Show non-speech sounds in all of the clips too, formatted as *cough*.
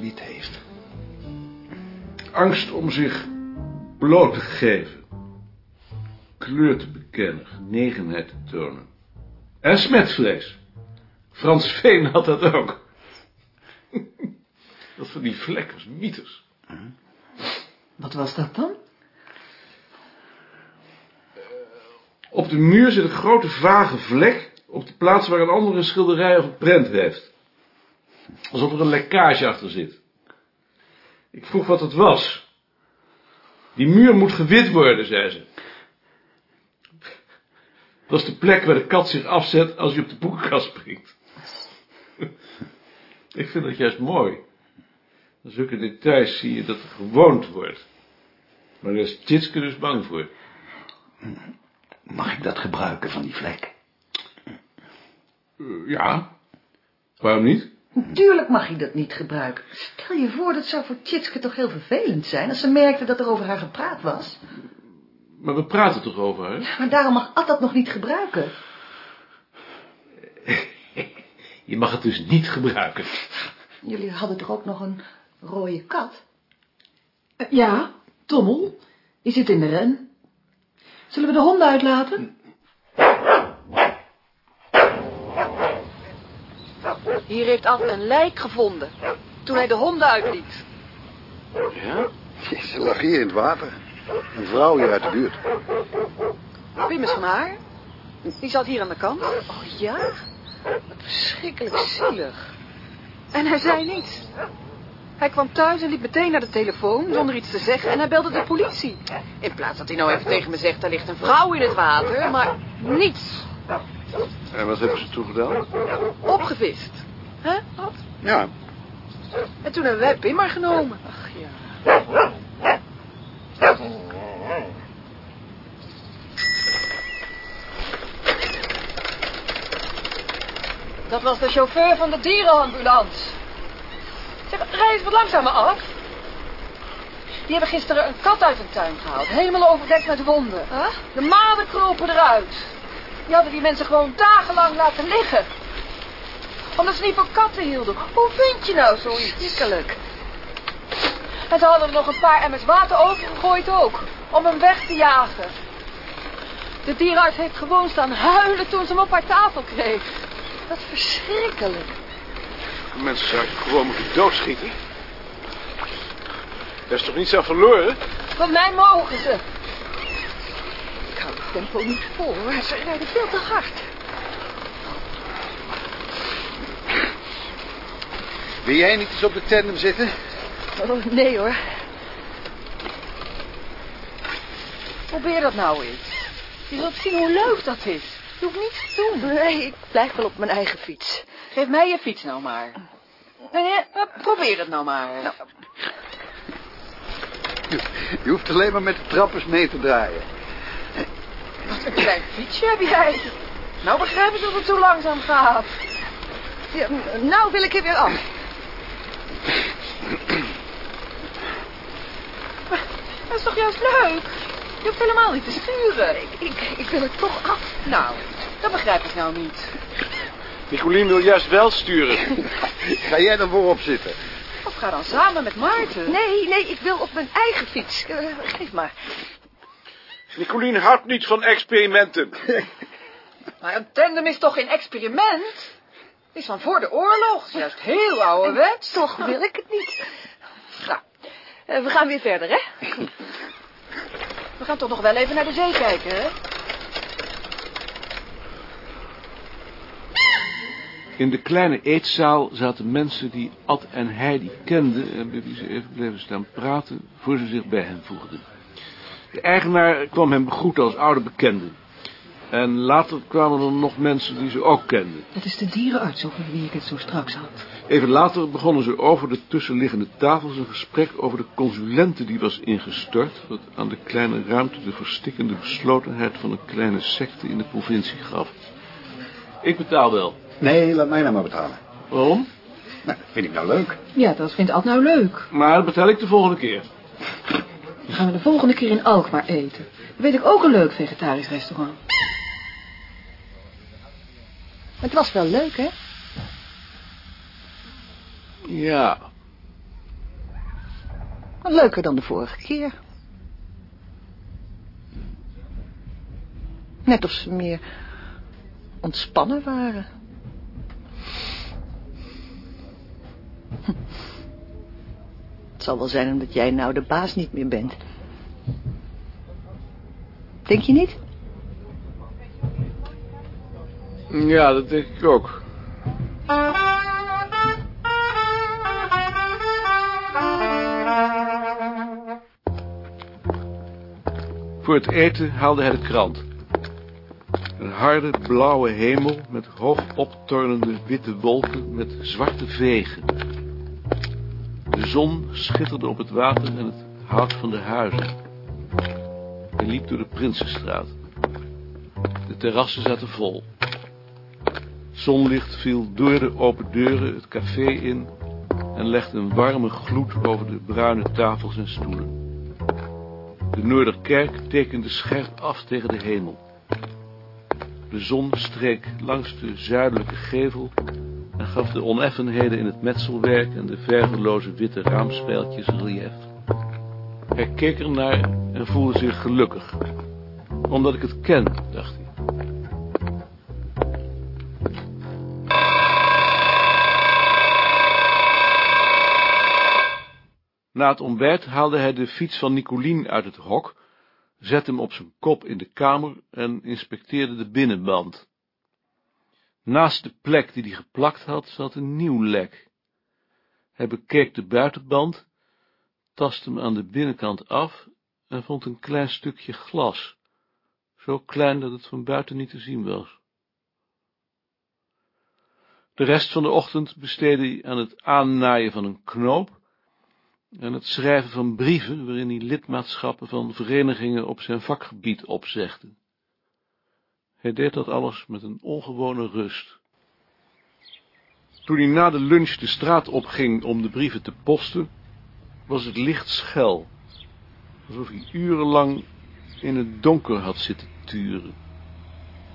wit heeft? Angst om zich bloot te geven. Kleur te bekennen, genegenheid te tonen. En smetvlees. Frans Veen had dat ook. *laughs* Dat van die vlekkers, mieters. Wat was dat dan? Op de muur zit een grote vage vlek op de plaats waar een andere schilderij of een prent heeft. Alsof er een lekkage achter zit. Ik vroeg wat het was. Die muur moet gewit worden, zei ze. Dat is de plek waar de kat zich afzet als hij op de boekenkast springt. Ik vind dat juist mooi. In zulke details zie je dat er gewoond wordt. Maar daar is Tjitske dus bang voor. Mag ik dat gebruiken van die vlek? Eh, ja. Waarom niet? Natuurlijk mag je dat niet gebruiken. Stel je voor, dat zou voor Tjitske toch heel vervelend zijn... als ze merkte dat er over haar gepraat was. Maar we praten toch over haar? Maar daarom mag Ad dat nog niet gebruiken. *laughs* Je mag het dus niet gebruiken. Jullie hadden toch ook nog een rode kat? Ja, Tommel. Die zit in de ren. Zullen we de honden uitlaten? Hier heeft Ad een lijk gevonden. Toen hij de honden uitliet. Ja? Ze lag hier in het water. Een vrouw hier uit de buurt. Wim is van haar. Die zat hier aan de kant. Oh ja? Wat verschrikkelijk zielig. En hij zei niets. Hij kwam thuis en liep meteen naar de telefoon zonder iets te zeggen en hij belde de politie. In plaats dat hij nou even tegen me zegt, er ligt een vrouw in het water, maar niets. En wat hebben ze toen gedaan? Opgevist. Hè, Ad? Ja, En toen hebben wij Pim maar genomen. Ach ja. Dat was de chauffeur van de dierenambulance. Zeg, rij eens wat langzamer af. Die hebben gisteren een kat uit een tuin gehaald. Helemaal overdekt met wonden. De maden kropen eruit. Die hadden die mensen gewoon dagenlang laten liggen. Omdat ze niet van katten hielden. Hoe vind je nou zoiets? Schrikkelijk. En ze hadden er nog een paar emmers water overgegooid ook. Om hem weg te jagen. De dierenarts heeft gewoon staan huilen toen ze hem op haar tafel kreeg. Dat is verschrikkelijk. Mensen zouden gewoon moeten doodschieten. Dat is toch niet zo verloren? Van mij mogen ze. Ik hou het tempo niet vol. Ze rijden veel te hard. Wil jij niet eens op de tandem zitten? Oh, nee hoor. Probeer dat nou eens. Je zult zien hoe leuk dat is. Je hoeft niets te doen. Nee, ik blijf wel op mijn eigen fiets. Geef mij je fiets nou maar. Nee, eh, probeer het nou maar. Je hoeft alleen maar met de trappers mee te draaien. Wat een klein fietsje heb jij. Nou begrijp ik dat het zo langzaam gaat. Ja, nou wil ik er weer af. Dat is toch juist leuk? Je hoeft helemaal niet te sturen. Ik, ik, ik wil er toch af. Nou, dat begrijp ik nou niet. Nicolien wil juist wel sturen. *laughs* Ga jij dan voorop zitten? Of ga dan samen met Maarten. Nee, nee, ik wil op mijn eigen fiets. Eh, geef maar. Nicolien houdt niet van experimenten. *laughs* Maar een tandem is toch geen experiment? Is van voor de oorlog. Het is juist heel ouderwets. Toch wil ik het niet. Nou, eh, we gaan weer verder, hè? We gaan toch nog wel even naar de zee kijken, hè? In de kleine eetzaal zaten mensen die Ad en Heidi kenden... en met wie ze even bleven staan praten... voor ze zich bij hen voegden. De eigenaar kwam hem begroeten als oude bekende. En later kwamen er nog mensen die ze ook kenden. Dat is de dierenarts over wie ik het zo straks had. Even later begonnen ze over de tussenliggende tafels een gesprek over de consulente die was ingestort, wat aan de kleine ruimte de verstikkende beslotenheid van een kleine secte in de provincie gaf. Ik betaal wel. Nee, laat mij nou maar betalen. Waarom? Nou, dat vind ik nou leuk. Ja, dat vindt Ad nou leuk. Maar dat betaal ik de volgende keer. Dan gaan we de volgende keer in Alkmaar eten. Dan weet ik ook een leuk vegetarisch restaurant. Het was wel leuk, hè? Ja, Maar leuker dan de vorige keer. Net of ze meer ontspannen waren. Hm. *laughs* Het zal wel zijn omdat jij nou de baas niet meer bent. Denk je niet? Ja, dat denk ik ook. Voor het eten haalde hij de krant. Een harde blauwe hemel met hoog optornende witte wolken met zwarte vegen. De zon schitterde op het water en het hout van de huizen. Hij liep door de Prinsenstraat. De terrassen zaten vol. Zonlicht viel door de open deuren het café in en legde een warme gloed over de bruine tafels en stoelen. De Noorderkerk tekende scherp af tegen de hemel. De zon streek langs de zuidelijke gevel en gaf de oneffenheden in het metselwerk en de verveloze witte raamspijltjes relief. Hij keek ernaar en voelde zich gelukkig. Omdat ik het ken, dacht hij. Na het ontbijt haalde hij de fiets van Nicolien uit het hok, zette hem op zijn kop in de kamer en inspecteerde de binnenband. Naast de plek die hij geplakt had, zat een nieuw lek. Hij bekeek de buitenband, tastte hem aan de binnenkant af en vond een klein stukje glas, zo klein dat het van buiten niet te zien was. De rest van de ochtend besteedde hij aan het aannaaien van een knoop en het schrijven van brieven waarin hij lidmaatschappen van verenigingen op zijn vakgebied opzegde. Hij deed dat alles met een ongewone rust. Toen hij na de lunch de straat opging om de brieven te posten, was het licht schel, alsof hij urenlang in het donker had zitten turen.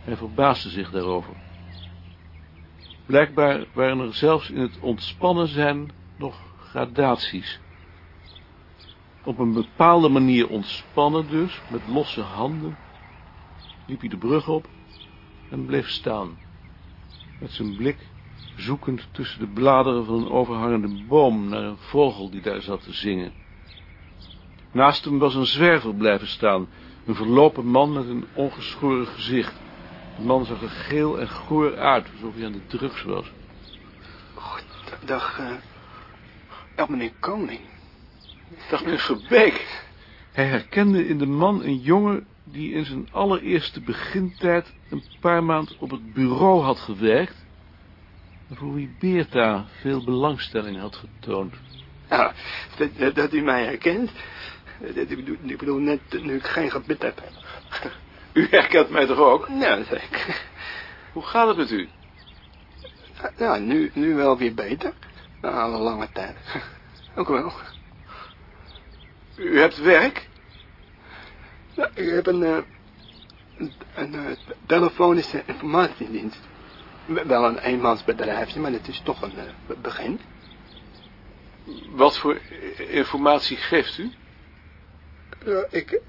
Hij verbaasde zich daarover. Blijkbaar waren er zelfs in het ontspannen zijn nog gradaties. Op een bepaalde manier ontspannen dus, met losse handen, liep hij de brug op en bleef staan, met zijn blik zoekend tussen de bladeren van een overhangende boom naar een vogel die daar zat te zingen. Naast hem was een zwerver blijven staan, een verlopen man met een ongeschoren gezicht. De man zag er geel en goor uit, alsof hij aan de drugs was. Dag, eh dag meneer Koning. Dag, meneer Verbeek. Hij herkende in de man een jongen die in zijn allereerste begintijd een paar maanden op het bureau had gewerkt en voor wie Beerta veel belangstelling had getoond. Ja, dat, dat, dat u mij herkent. Dat, ik, bedoel, ik bedoel net nu ik geen gebit heb. U herkent mij toch ook? Ja, zeker. Hoe gaat het met u? Ja, nu, nu wel weer beter. Na een lange tijd. Ook wel. U hebt werk? Ik heb een, eh, een, een eh, telefonische informatiedienst. Wel een eenmansbedrijfje, maar het is toch een eh, begin. Wat voor informatie geeft u? Ik,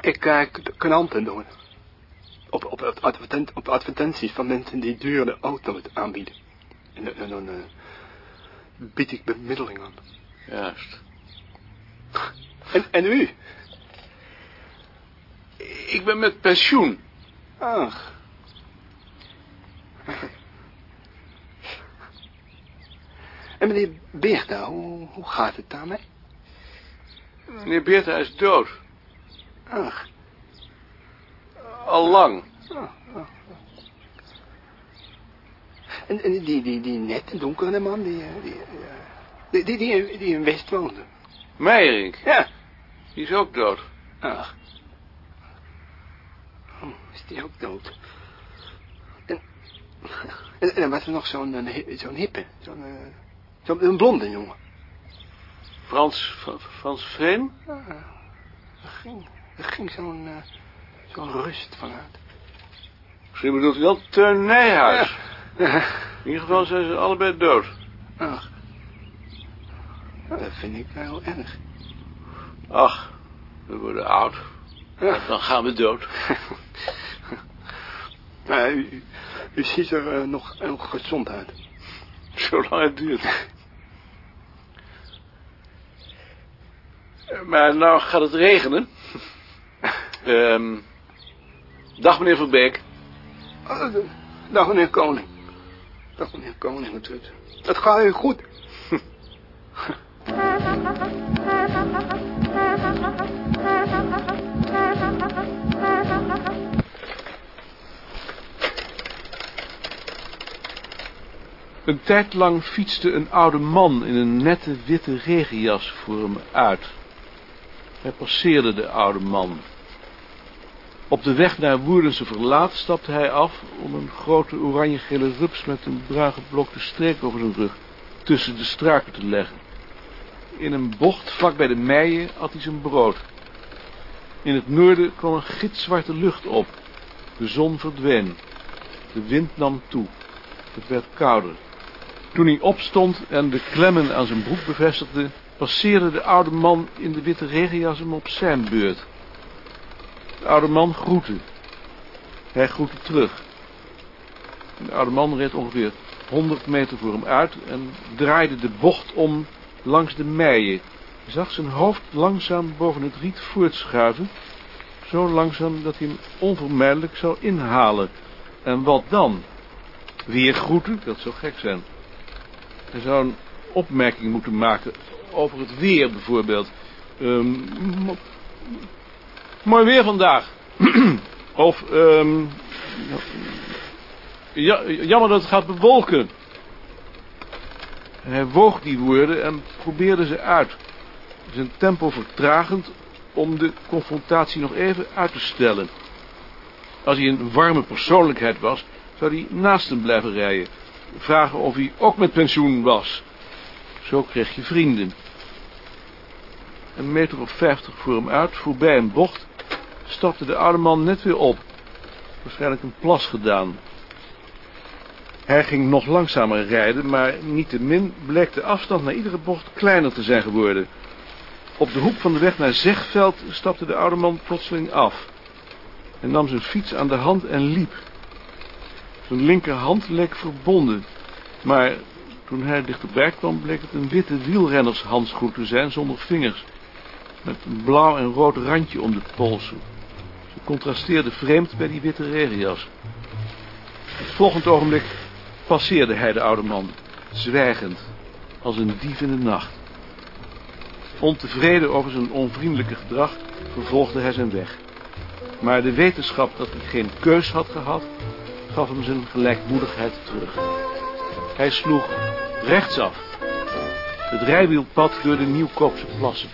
ik kijk kranten door. Op, op, advertent, op advertenties van mensen die dure auto's aanbieden. En, en dan bied ik bemiddeling aan. Juist. En, en u? Ik ben met pensioen. Ach. En meneer Beerta, hoe, hoe gaat het daarmee? Meneer Beerta is dood. Ach. Al lang. ah, ah. En, en die, die, die nette donkere man, die, eh, die, eh, die, die, die, die in West woonde. Meijerink. Ja. Die is ook dood. Ach. Oh, is die ook dood? En, en, en dan was er nog zo'n hi- zo'n hippe, zo'n eh, zo'n blonde jongen. Frans, Fra- Frans Vreem? Ah, er ging, er ging zo'n eh, zo'n rust vanuit. Misschien bedoelt u wel Teun Nijhuis. Ja. In ieder geval zijn ze allebei dood. Ach. Dat vind ik heel erg. Ach, we worden oud. Ja. Dan gaan we dood. *laughs* U, u ziet er eh, nog heel gezond uit. Zolang het duurt. Maar nou gaat het regenen. *laughs* Ehm dag meneer Verbeek. Oh, d- dag meneer Koning. Dag meneer Koning, het, het, het gaat u goed. *laughs* Een tijd lang fietste een oude man in een nette witte regenjas voor hem uit. Hij passeerde de oude man. Op de weg naar Woerdense Verlaat stapte hij af om een grote oranje-gele rups met een bruin geblokte streek over zijn rug tussen de struiken te leggen. In een bocht vlak bij de meien at hij zijn brood. In het noorden kwam een gitzwarte lucht op. De zon verdween. De wind nam toe. Het werd kouder. Toen hij opstond en de klemmen aan zijn broek bevestigde, passeerde de oude man in de witte regenjas hem op zijn beurt. De oude man groette. Hij groette terug. De oude man reed ongeveer 100 meter voor hem uit en draaide de bocht om langs de meien. Zag zijn hoofd langzaam boven het riet voortschuiven, zo langzaam dat hij hem onvermijdelijk zou inhalen. En wat dan? Weer groeten? Dat zou gek zijn. Hij zou een opmerking moeten maken over het weer bijvoorbeeld. Ehm, mo- mooi weer vandaag. *clears throat* of, ehm, ja, jammer dat het gaat bewolken. Hij woog die woorden en probeerde ze uit. Zijn tempo vertragend om de confrontatie nog even uit te stellen. Als hij een warme persoonlijkheid was, zou hij naast hem blijven rijden. Vragen of hij ook met pensioen was. Zo kreeg je vrienden. Een meter of vijftig voor hem uit, voorbij een bocht, stapte de oude man net weer op. Waarschijnlijk een plas gedaan. Hij ging nog langzamer rijden, maar niettemin bleek de afstand naar iedere bocht kleiner te zijn geworden. Op de hoek van de weg naar Zegveld stapte de oude man plotseling af. Hij nam zijn fiets aan de hand en liep. Zijn linkerhand leek verbonden, maar toen hij dichterbij kwam bleek het een witte wielrennershandschoen te zijn zonder vingers, met een blauw en rood randje om de polsen. Ze contrasteerde vreemd bij die witte regenjas. Het volgende ogenblik passeerde hij de oude man, zwijgend, als een dief in de nacht. Ontevreden over zijn onvriendelijke gedrag vervolgde hij zijn weg. Maar de wetenschap dat hij geen keus had gehad, gaf hem zijn gelijkmoedigheid terug. Hij sloeg rechtsaf. Het rijwielpad door Nieuwkoopse plassen.